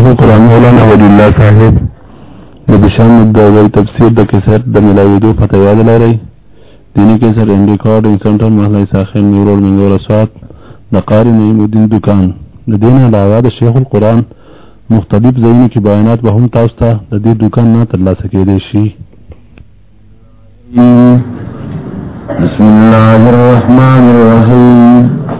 شیخ قرآن مولانا ولی اللہ صاحب بشان د تفسیر د کیسر د ملاویدو پته یاد لري دینی کیسر ان ریکارډینګ سنټر محله ساخن نیورول منګور اسوات د قاری نعیم الدین دکان۔ د دین علاوه د شیخ القرآن مختلف ځایونو کې بیانات به هم تاسو ته د دې دکان نه ترلاسه کېدای شي بسم الله الرحمن الرحيم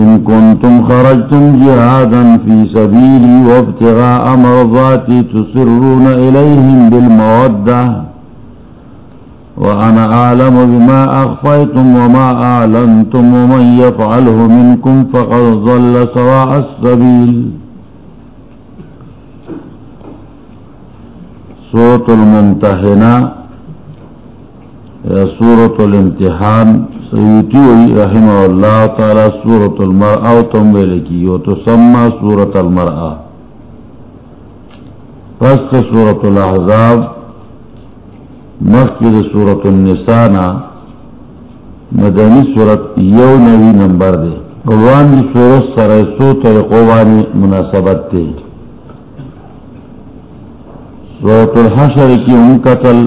إن كنتم خرجتم جهادا في سبيلي وابتغاء مرضاتي تصرون إليهم بالمودة وأنا أعلم بما أخفيتم وما أعلنتم ومن يفعله منكم فقد ظل سواء السبيل. سورة الممتحنة سورة الامتحان. سیوتی وی رحمہ اللہ تعالی سورت المرأ و تمویل کی و تسمى سورت المرأ پست سورت الاحزاب مخید سورت النسانا مدنی سورت یو نوی نمبر دے۔ قوان دی سورت سر سو طریقوانی مناسبت دے۔ سورت الحشر کی ان قتل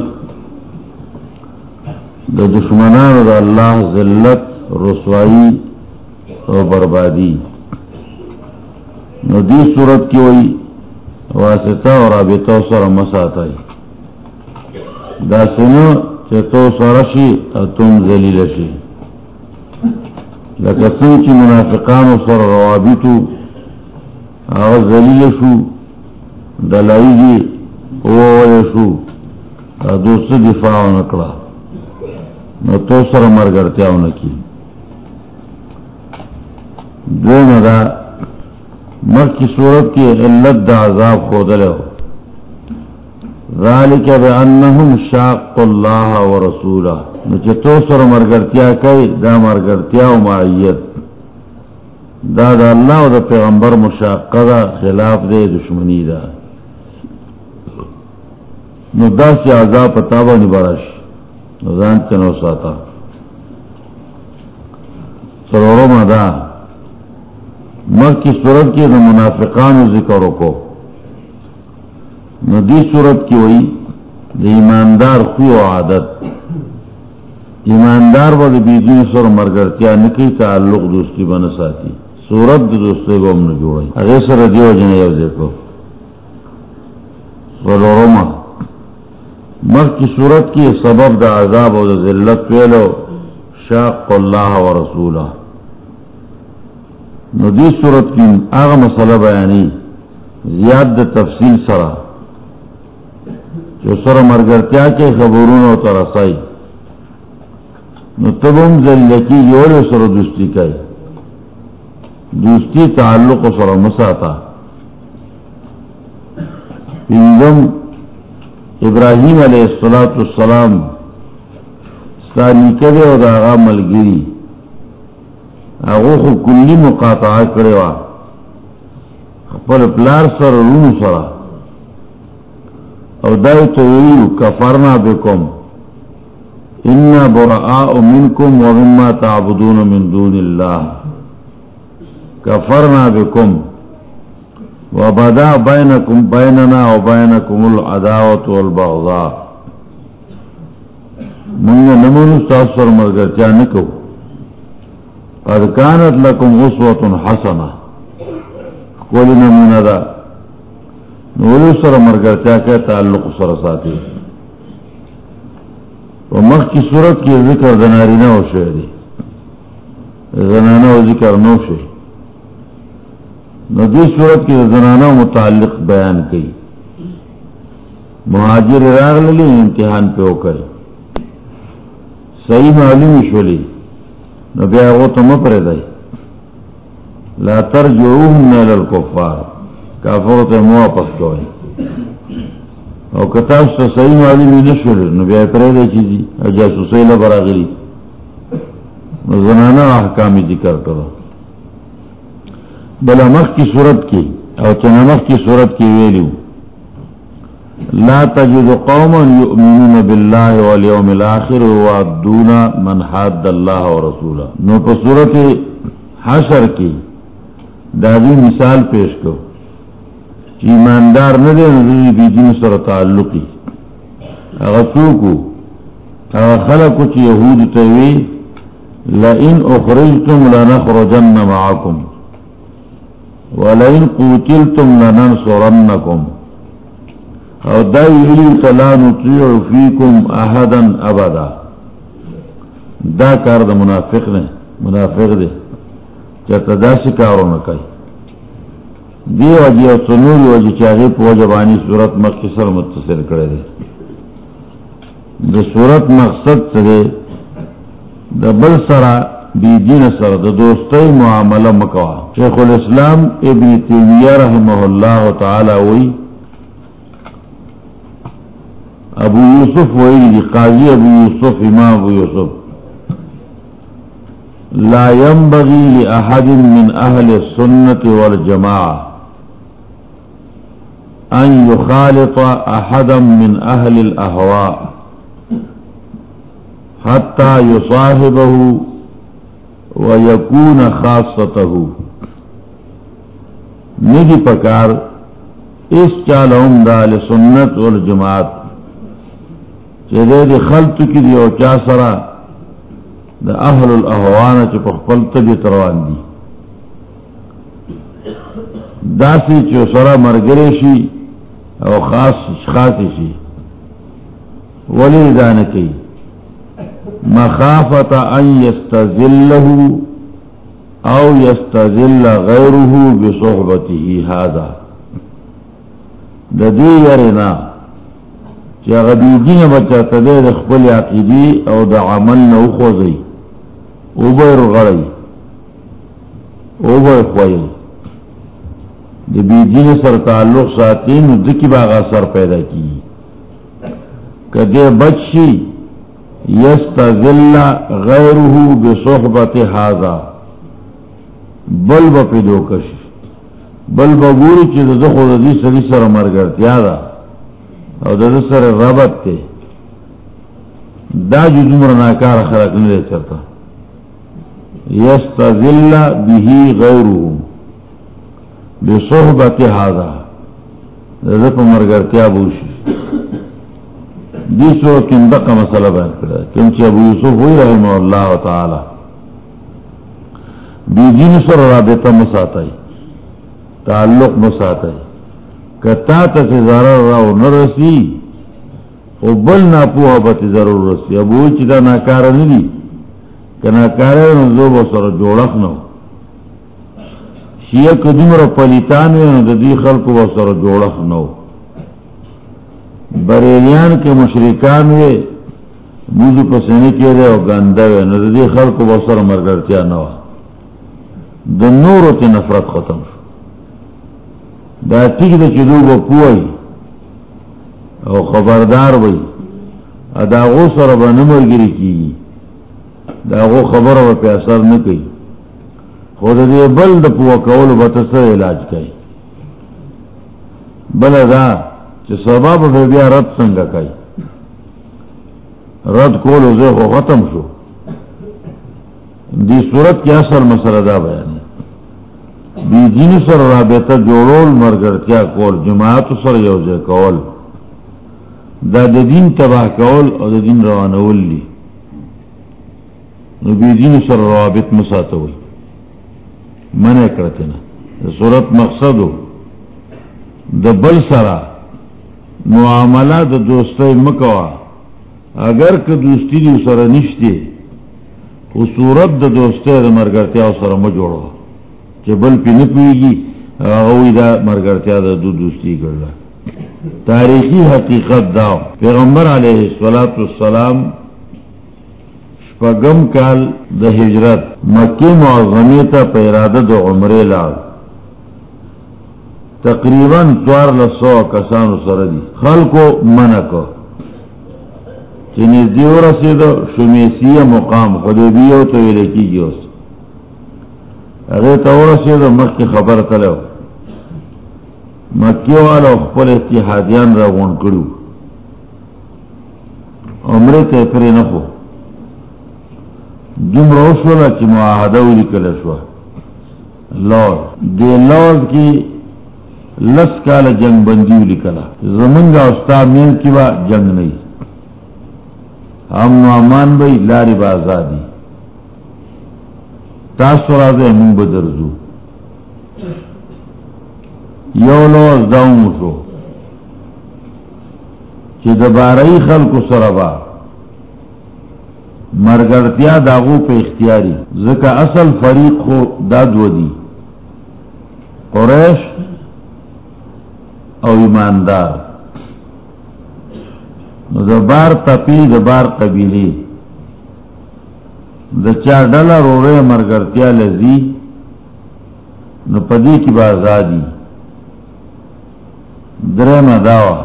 دا دشمنان دا اللہ ذلت، رسوائی اور بربادی. ندی صورت کی ہوئی واسطہ اور آبتا سر مساتا دا سنو چتو سرشی تم ذلیل شی لکسن کی منافقان سر روابطو آغاز ذلیل شو دلائی جی او شو دوست دفاع نکڑا نو تو سر مر گرتیا کی. دو مدا مر کی صورت کی علت دا عذاب خود لو ذالک بانہم شاق اللہ و رسولہ نو چه تو سر مر گرتیا کئی دا مر گرتیا و معیت. دا دا اللہ و دا پیغمبر مشاق دا خلاف دے دشمنی دا نو دا سی عذاب پتابا نبارش نظام چنو ساتا۔ سرورو مدا مر کی صورت کی نہ منافقان ذکر کو۔ ندی صورت کی ہوئی ایماندار خو و عادت۔ ایماندار بد بیجی سر مرگرتیا نکی تعلق دوستی بن ساتی سورت دوستے کو ہم نے جوڑی اگے سر دیو جنے دیکھو۔ سرورو مر کی صورت کی سبب دا عذاب و ذلت ویلو شاق اللہ و رسولہ۔ ندی صورت کی آغا مسئلہ بیانی، زیاد دا تفصیل سرا۔ جو سر مرگرتیا کے خبرون و ترسائی نو تبم ذلکی یولو سر دوستی کئی۔ دوستی تعلق و سر مساتا۔ پنجم ابراہیم علیہ السلاۃ السلام ستانی کدے اور آغا ملگیری آغو کلی مقاطع کرے وا پر پلار سر رون سرا اور دائی تو ویلو کفرنا بکم انا براء منکم ومما تعبدون من دون اللہ کفرنا بکم وبدا بينكم بيننا وبينكم العداوة والبغضاء من نمون استاثر مرگر چانکو قد كانت لكم غصوة حسنة قولی نمون دا نولو سر مرگر چاکے تعلق سر ساتی و مخ کی صورت کی ذکر دناری نو شہری زنانو ذکر نو شہری۔ ندی صورت کی زنانہ متعلق بیان کی مہاجر راغ للی امتحان پہ ہو کر صحیح معلوم شولی نبی آگو تو مپرے دائی لا تر جو نیل الکفار کافر تے مواپس کوئی او کتاب ستا صحیح معلومی نشور نو بیا پرده چیزی او جاسوسی لبراغلی نو زنانا احکامی ذکر کرو بلامخ کی صورت کی، او چنمخ کی صورت کی ویلیو. لا تجد قوما يؤمنون بالله واليوم الاخر وعدون من حد الله ورسوله. نو په صورت حشر کی دادی مثال پیش کو. ایماندار نہ دے نو بی دین سره تعلقی هغه څوک هغه خلق چې يهود ته وی، لئن اخرجتم لنخرجن معكم ولئن قتلتم لننصرنكم. او دا ویلی تلا نطیع فیکم احدا ابدا. دا کار دا منافق نے منافق دے چاہتا دا سی کارو نکای دی وجی او سنوری وجی چاہی پو جبانی صورت مقصر متصر کرے دے دا صورت مقصد سے دا بل سرا بی دین سر دا دوستی معاملہ مکوا شیخ الاسلام ابن تیمیہ رحمہ اللہ تعالی وی ابو یوسف وی قاضی ابو یوسف، امام ابو یوسف. لا ينبغي لأحد من أهل السنة والجماعة أن يخالط أحدا من أهل الأهواء حتى يصاحبه ويكون خاصته۔ ندی پکار، اس چالهم دا لسنت والجماعت۔ چه دی خلط کی دی او چا سرا دا اهل الاهوان چه پخپل تبی تروان دی۔ داسی چه سرا مرگره شی او خاص خاصی شی۔ ولی دانکی مخافت ان یستزلہو او یستزل غیره بصحبته هذا دا دی یرنا چی اغا بیدین بچا تدے دا خپل عقیدی او دا عمل نو خوزی. او بیر غری او بیر خوی دا بیدین سر تعلق ساتی نو دکی باغا سر پیدا کی. کہ دے بچی یستزل غیره بصحبت حاضا بل با پیدو کش بل با گوری چی دا خود دی سری سر مرگرتیا دا. او دا سر ربط تے. دا جو دمر ناکار خلق نلے چرتا. یستزل بیهی غیره بصحبت حاضا دا پا مرگرتیا بوشی. دی صورت کم دقا مسئلہ بیان کرا کیونچہ ابو یوسف ہوئی رحمہ اللہ تعالی۔ بی دین سر رابطہ مساتائی تعلق مساتائی کتا تا چی ضرر راو نرسی، او بل ناپوها بتی ضرور رسی۔ ابو چی دا ناکارا ندی که ناکارا نزو بسر جوڑخ نو۔ شیعہ کدوم را پلیتانوی نو دا دی خلقو بسر جوڑخ نو۔ بریلیان کے مشرکان وے بوجھ پسینے کے رہے اور گندہ وے ندی خل کو بہت سارا مرگرتیا نہ ہوا د نور ته نفرت ختم شو۔ دا ٹھیک ده چې دوی پوي او خبردار وي ادا غو سره به نه مرګري کیږي دا غو خبره په اثر نه کوي خو بل د پوه کول به علاج کوي بل دا چې سبب به بیا رد څنګه کوي رد کول زه خو ختم شو. دی صورت کی اصل مسئلہ دا بیان بی دین سر رابطہ جوڑول مرگرتیا کول، جماعت سر یوزے کول. دا د دین تباہ کول او د دین روانول لی نو بی دین سر روابط مساتوی منع کرتے صورت مقصد ہو د بل سرا معاملہ د دوستی مکوا اگر که دوستی دی سر نشتی او صورت د دوستی د مرگرتیا سر مجوڑو چه بل پی نپویگی اغوی دا مرگرتیا دا دو دوستی کرلا تاریخی حقیقت داو پیغمبر علیہ السلام شپگم کال د ہجرت مکی معظمی تا پیرادہ دا عمر لال تقریباً دوار لسو کسانو سردی خلقو منکو چنی دیو رسید شمیسی مقام خدیبیو تو ایلکی گیوس اگر تو رسید مکی خبر تلیو مکی والا خپل اتحادیان را غون کرو عمره ته پرې نه خو. دومره وشوله چې معاهده ولیکله شوه. لوز دې لوز کې لس کال جنگ بندی ولیکله زمونږ او ستا مین کې به جنگ نه امن و امان بھائی لاری بازادی تاسو راځه مونږ به درځو یو لوز داوم شو. چې د بارای خلکو سره داغو په اختیاري ځکه اصل فریق خو داد ودی قریش او ایماندار. نو د بار تپی د بار قبیلی د چا ډله روړې مرګرتیا لذي، نو پدې کې بازادي درې ما داوا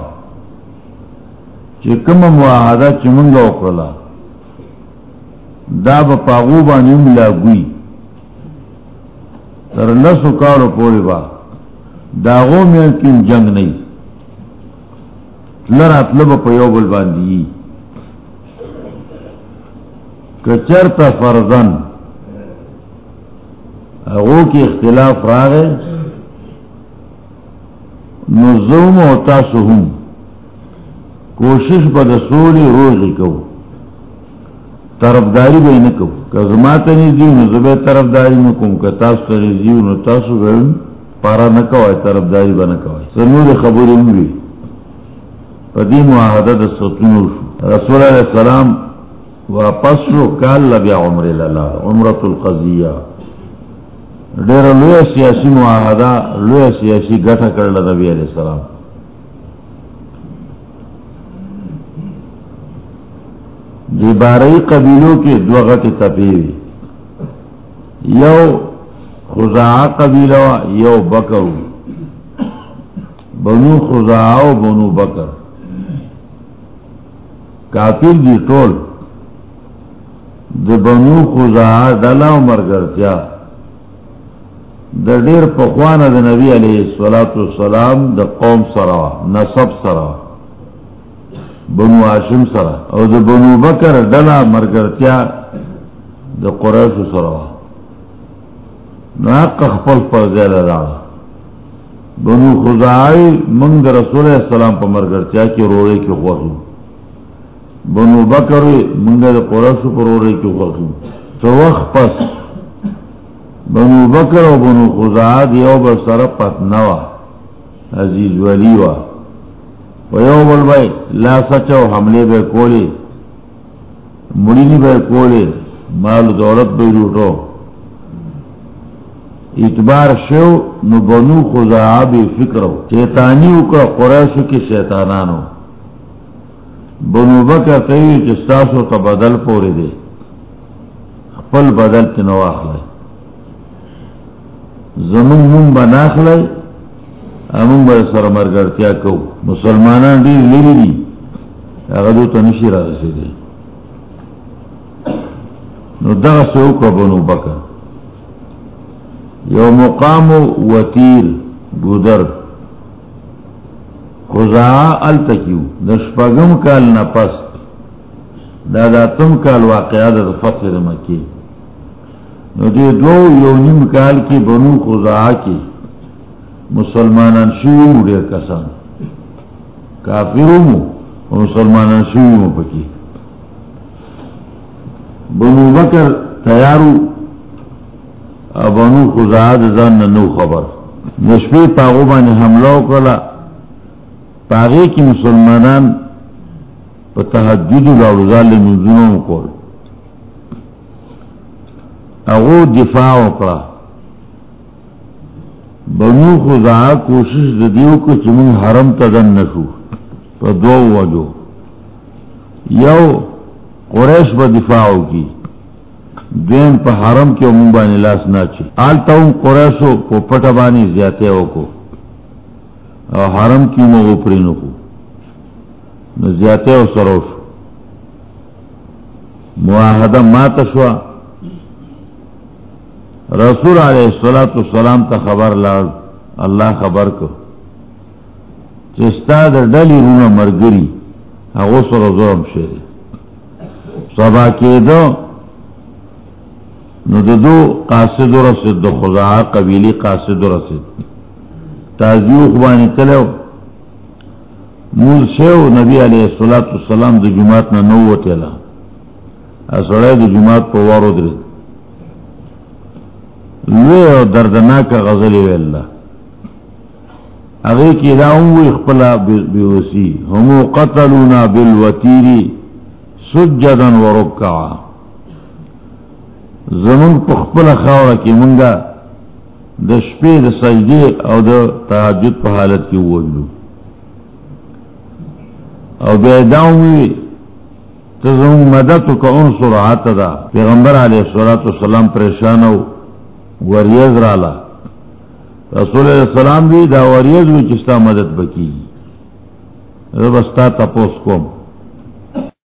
چې کوم معاهده چې مونږ دا به پاغو باندې ملا ګوي تر لسو کارو پورې با داغو مې کې جنگ نه لر اطلب په یو بل باندې کچرتا فرزن هغه کې اختلاف راغی، نو زوم او کوشش به د سولې روزي کو طرفداری به نه کو که زما ته نه طرفداری نه کوم. که تاسو ته دی نو تاسو به پارا نه کوئ طرفداری به نه کوئ سنور خبرې مې پدی معاہدہ دا ستنو شو۔ رسول علیہ السلام واپس شو کال لبیا عمر لالا عمرت القضیہ۔ ډیر لوی سیاسی معاہدہ لوی سیاسی ګټه کړل نبی علیہ السلام۔ دی بارئی قبیلوں کے دو غٹ تپیوی یو خزا قبیلہ یو بکر. بنو خزا بنو بکر. کافر دی ټول د بنو خزا دلا مرګرتیا د ډیر په خوانه د نبی علیه الصلاۃ والسلام د قوم سره نسب سره بنو هاشم سره. او د بنو بکر دلا مرګرتیا د قریش سره نو حق خپل پر ځای لرا بنو خزائی منگ رسول السلام په مرګرتیا کې روړې کې خوښو بنو بکر منگا دا قرآن پر ہو رہی کیوں تو وقت پس بنو بکر و بنو خزاد یو بسر پتنوا عزیز ولی و یو بل بھائی لا سچو حملے بے کولی مڑینی بے کولی مال دولت بے روٹو اتبار شو، نو بنو خزا بے فکرو شیطانی اکڑا قریشو کی شیطانانو. بنو بکر تیوی چستاسو تا بدل پوری دے خپل بدل تنواخ لے زمون مون بناخ لے امون با سر مرگرتیا کو مسلمانان دیر لیلی دی اغدو تا نشی را رسی دے نو دغا سوکا بنو بکر. یو مقام وطیر بودر خزا ال تکیو دشپگم کال نپس. دادا تم کال واقعات دا فتح دا مکی. نو دی دو یو نیم کال کی بنو خزا کی. مسلمانان شیو دیر کسان. کافرو مو مسلمانان شیو مو پکی. بنو بکر تیارو بنو خزا دا زن نو خبر. نشپی پاغو بانی حملو کلا پاگے کی مسلمانان تحجد الزال منظوموں کو اغو دفاع اکڑا بنو خدا کوشش ددیو کو چمن حرم تدن نشو. تو دو وجو. یو قریش ب دفاع کی دین پہ حرم کے ممبا نلاس نہ چی آل تاؤں قریشو کو پٹبانی زیادہ کو او حرم کی مغو پرینو کو نزیاتے او سروش معاہدہ ما تشوا رسول علیہ السلام والسلام تا خبر لار اللہ خبر کو چستا در ڈلی رونا مرگری اگو سر زورم شیر سبا کے دو نو دو دو قاسد رسد دو خضاع قبیلی قاسد رسد. تازیو خوانی تلو مول شیو نبی علیہ السلام دو جماعت نا نو تیلا اسوڑای دو جماعت پا وارو درد لوی او دردناک غزلی وی اللہ اگر کی داؤں وی اخپلا بیوسی. ہمو قتلونا بالوطیری سجدن و رکعا زمن پخپلا خواہ کی منگا د شپې، د سجدي او د تهجد په حالت کې وولو او بیا داومي ته زموږ مدد کو ان سرعت دا پیغمبر علیه الصلاۃ والسلام پریشان او وریز رالا رسول الله سلام دی دا وریز وی چې ستا مدد وکي زه بستا تاسو کوم.